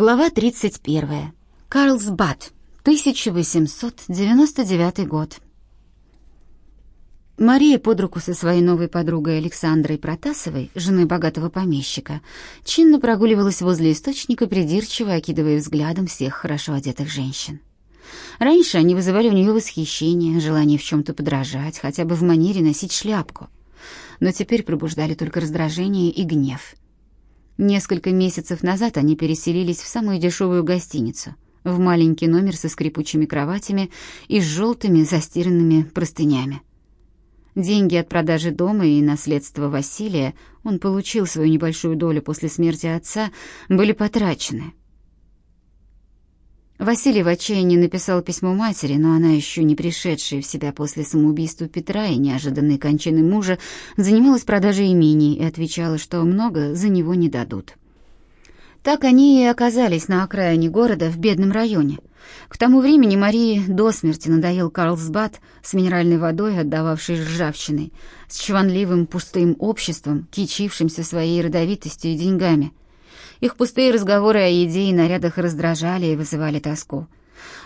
Глава 31. Карлсбад, 1899 год. Мария под руку со своей новой подругой Александрой Протасовой, женой богатого помещика, чинно прогуливалась возле источника, придирчиво окидывая взглядом всех хорошо одетых женщин. Раньше они вызывали у нее восхищение, желание в чем-то подражать, хотя бы в манере носить шляпку. Но теперь пробуждали только раздражение и гнев — Несколько месяцев назад они переселились в самую дешевую гостиницу, в маленький номер со скрипучими кроватями и с желтыми застиранными простынями. Деньги от продажи дома и наследства Василия, он получил свою небольшую долю после смерти отца, были потрачены. Василий в отчаянии написал письмо матери, но она, еще не пришедшая в себя после самоубийства Петра и неожиданной кончины мужа, занималась продажей имений и отвечала, что много за него не дадут. Так они и оказались на окраине города в бедном районе. К тому времени Марии до смерти надоел Карлсбад с минеральной водой, отдававшей ржавчиной, с чванливым пустым обществом, кичившимся своей родовитостью и деньгами — их пустые разговоры о еде и нарядах раздражали и вызывали тоску.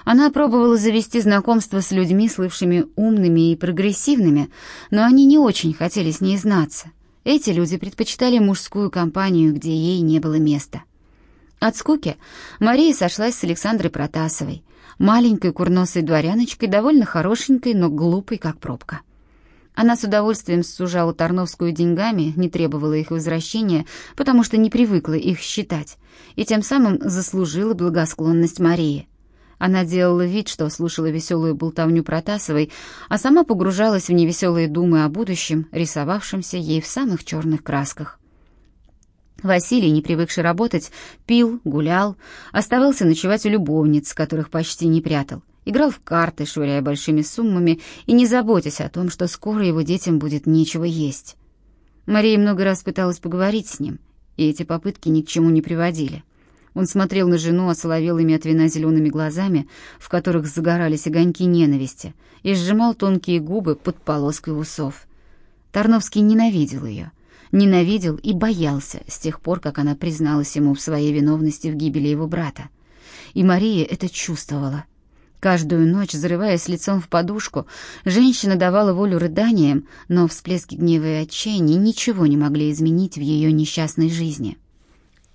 Она пробовала завести знакомство с людьми, слывшими умными и прогрессивными, но они не очень хотели с ней знаться. Эти люди предпочитали мужскую компанию, где ей не было места. От скуки Мария сошлась с Александрой Протасовой, маленькой курносой дворяночкой, довольно хорошенькой, но глупой, как пробка. Она с удовольствием сужала Тарновскую деньгами, не требовала их возвращения, потому что не привыкла их считать, и тем самым заслужила благосклонность Марии. Она делала вид, что слушала веселую болтовню Протасовой, а сама погружалась в невеселые думы о будущем, рисовавшемся ей в самых черных красках. Василий, не привыкший работать, пил, гулял, оставался ночевать у любовниц, которых почти не прятал играл в карты, швыряя большими суммами и не заботясь о том, что скоро его детям будет нечего есть. Мария много раз пыталась поговорить с ним, и эти попытки ни к чему не приводили. Он смотрел на жену осоловелыми от вина зелеными глазами, в которых загорались огоньки ненависти, и сжимал тонкие губы под полоской усов. Тарновский ненавидел ее, ненавидел и боялся с тех пор, как она призналась ему в своей виновности в гибели его брата. И Мария это чувствовала. Каждую ночь, зарываясь лицом в подушку, женщина давала волю рыданиям, но всплески гнева и отчаяния ничего не могли изменить в ее несчастной жизни.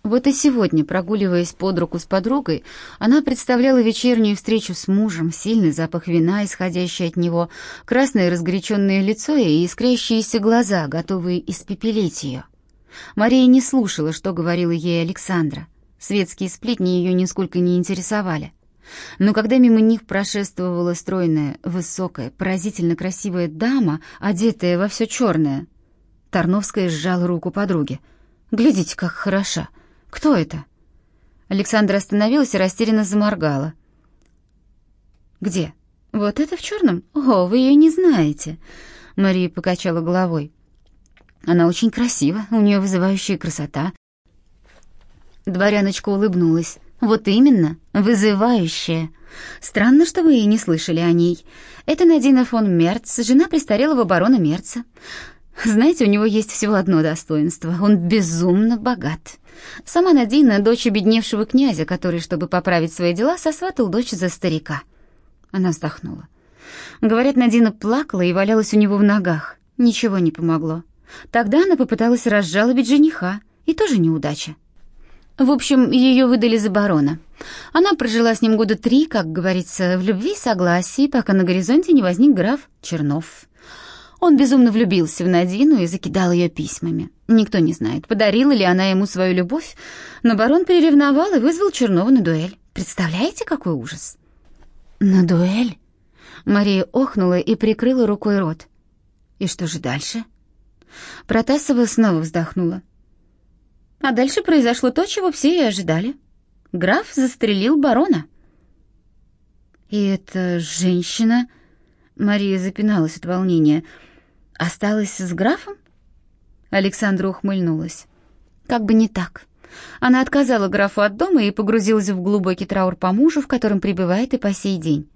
Вот и сегодня, прогуливаясь под руку с подругой, она представляла вечернюю встречу с мужем, сильный запах вина, исходящий от него, красное разгоряченное лицо и искрящиеся глаза, готовые испепелить ее. Мария не слушала, что говорила ей Александра. Светские сплетни ее нисколько не интересовали. Но когда мимо них прошествовала стройная, высокая, поразительно красивая дама, одетая во все черное, Тарновская сжала руку подруги. «Глядите, как хороша! Кто это?» Александра остановилась и растерянно заморгала. «Где? Вот это в черном? О, вы ее не знаете!» Мария покачала головой. «Она очень красива, у нее вызывающая красота». Дворяночка улыбнулась. Вот именно, вызывающая. Странно, что вы и не слышали о ней. Это Надина фон Мерц, жена престарелого барона Мерца. Знаете, у него есть всего одно достоинство. Он безумно богат. Сама Надина — дочь обедневшего князя, который, чтобы поправить свои дела, сосватал дочь за старика. Она вздохнула. Говорят, Надина плакала и валялась у него в ногах. Ничего не помогло. Тогда она попыталась разжалобить жениха, и тоже неудача. В общем, ее выдали за барона. Она прожила с ним года три, как говорится, в любви и согласии, пока на горизонте не возник граф Чернов. Он безумно влюбился в Надину и закидал ее письмами. Никто не знает, подарила ли она ему свою любовь, но барон переревновал и вызвал Чернова на дуэль. Представляете, какой ужас? На дуэль? Мария охнула и прикрыла рукой рот. И что же дальше? Протасова снова вздохнула. А дальше произошло то, чего все и ожидали. Граф застрелил барона. И эта женщина, Мария запиналась от волнения, осталась с графом? Александра ухмыльнулась. Как бы не так. Она отказала графу от дома и погрузилась в глубокий траур по мужу, в котором пребывает и по сей день.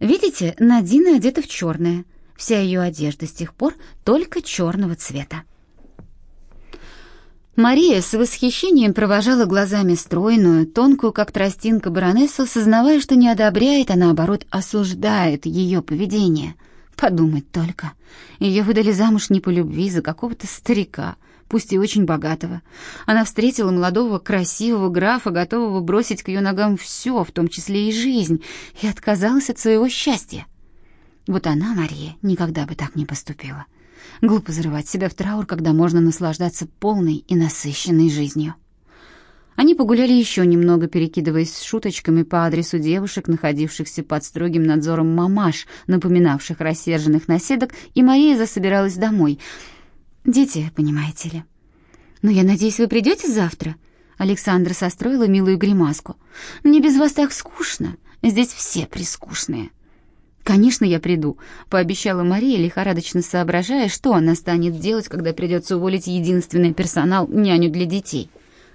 Видите, Надина одета в черное. Вся ее одежда с тех пор только черного цвета. Мария с восхищением провожала глазами стройную, тонкую, как тростинка баронессу, сознавая, что не одобряет, а наоборот осуждает ее поведение. Подумать только. Ее выдали замуж не по любви за какого-то старика, пусть и очень богатого. Она встретила молодого, красивого графа, готового бросить к ее ногам все, в том числе и жизнь, и отказалась от своего счастья. Вот она, Мария, никогда бы так не поступила. Глупо зарывать себя в траур, когда можно наслаждаться полной и насыщенной жизнью. Они погуляли еще немного, перекидываясь шуточками по адресу девушек, находившихся под строгим надзором мамаш, напоминавших рассерженных наседок, и Мария засобиралась домой. «Дети, понимаете ли». «Но я надеюсь, вы придете завтра?» Александра состроила милую гримаску. «Мне без вас так скучно. Здесь все прискучные». «Конечно, я приду», — пообещала Мария, лихорадочно соображая, что она станет делать, когда придется уволить единственный персонал, няню для детей.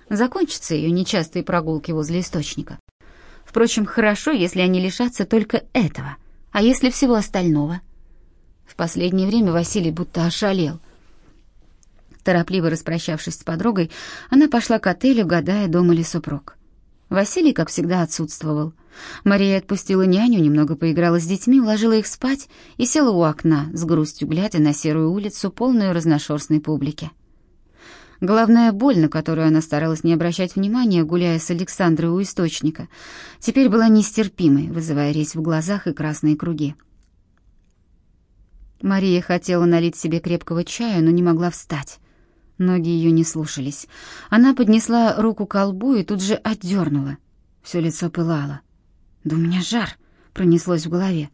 Закончатся ее нечастые прогулки возле источника. Впрочем, хорошо, если они лишатся только этого. А если всего остального? В последнее время Василий будто ошалел. Торопливо распрощавшись с подругой, она пошла к отелю, гадая, дома ли супруг. Василий, как всегда, отсутствовал. Мария отпустила няню, немного поиграла с детьми, уложила их спать и села у окна, с грустью глядя на серую улицу, полную разношерстной публики. Главная боль, на которую она старалась не обращать внимания, гуляя с Александрой у источника, теперь была нестерпимой, вызывая резь в глазах и красные круги. Мария хотела налить себе крепкого чая, но не могла встать. Ноги ее не слушались. Она поднесла руку к колбу и тут же отдернула. Все лицо пылало. «Да у меня жар!» — пронеслось в голове.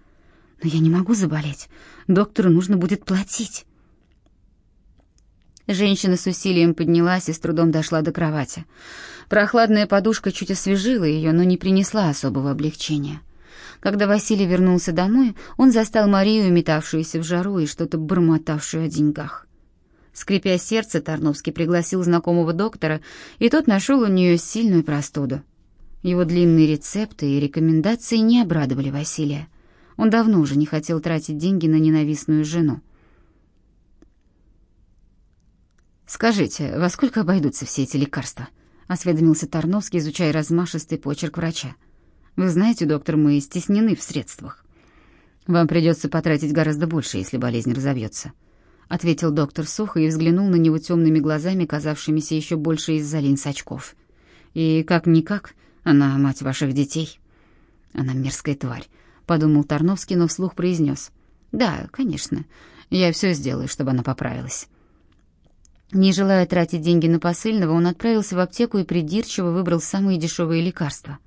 «Но я не могу заболеть. Доктору нужно будет платить». Женщина с усилием поднялась и с трудом дошла до кровати. Прохладная подушка чуть освежила ее, но не принесла особого облегчения. Когда Василий вернулся домой, он застал Марию, метавшуюся в жару и что-то бормотавшую о деньгах. Скрипя сердце, Тарновский пригласил знакомого доктора, и тот нашел у нее сильную простуду. Его длинные рецепты и рекомендации не обрадовали Василия. Он давно уже не хотел тратить деньги на ненавистную жену. «Скажите, во сколько обойдутся все эти лекарства?» — осведомился Тарновский, изучая размашистый почерк врача. «Вы знаете, доктор, мы стеснены в средствах. Вам придется потратить гораздо больше, если болезнь разовьется ответил доктор сухо и взглянул на него темными глазами, казавшимися еще больше из-за линз очков. «И как-никак, она мать ваших детей». «Она мерзкая тварь», — подумал Тарновский, но вслух произнес. «Да, конечно, я все сделаю, чтобы она поправилась». Не желая тратить деньги на посыльного, он отправился в аптеку и придирчиво выбрал самые дешевые лекарства.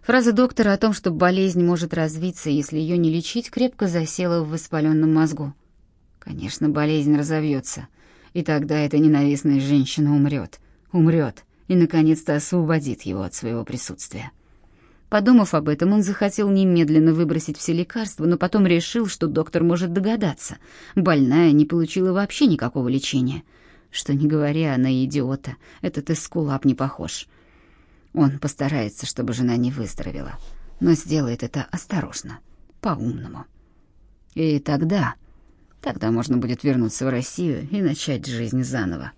Фраза доктора о том, что болезнь может развиться, если ее не лечить, крепко засела в воспаленном мозгу. Конечно, болезнь разовьется, и тогда эта ненавистная женщина умрет, умрет и, наконец-то, освободит его от своего присутствия. Подумав об этом, он захотел немедленно выбросить все лекарства, но потом решил, что доктор может догадаться. Больная не получила вообще никакого лечения. Что не говоря, она идиота, этот эскулап не похож. Он постарается, чтобы жена не выздоровела, но сделает это осторожно, по-умному. И тогда Тогда можно будет вернуться в Россию и начать жизнь заново.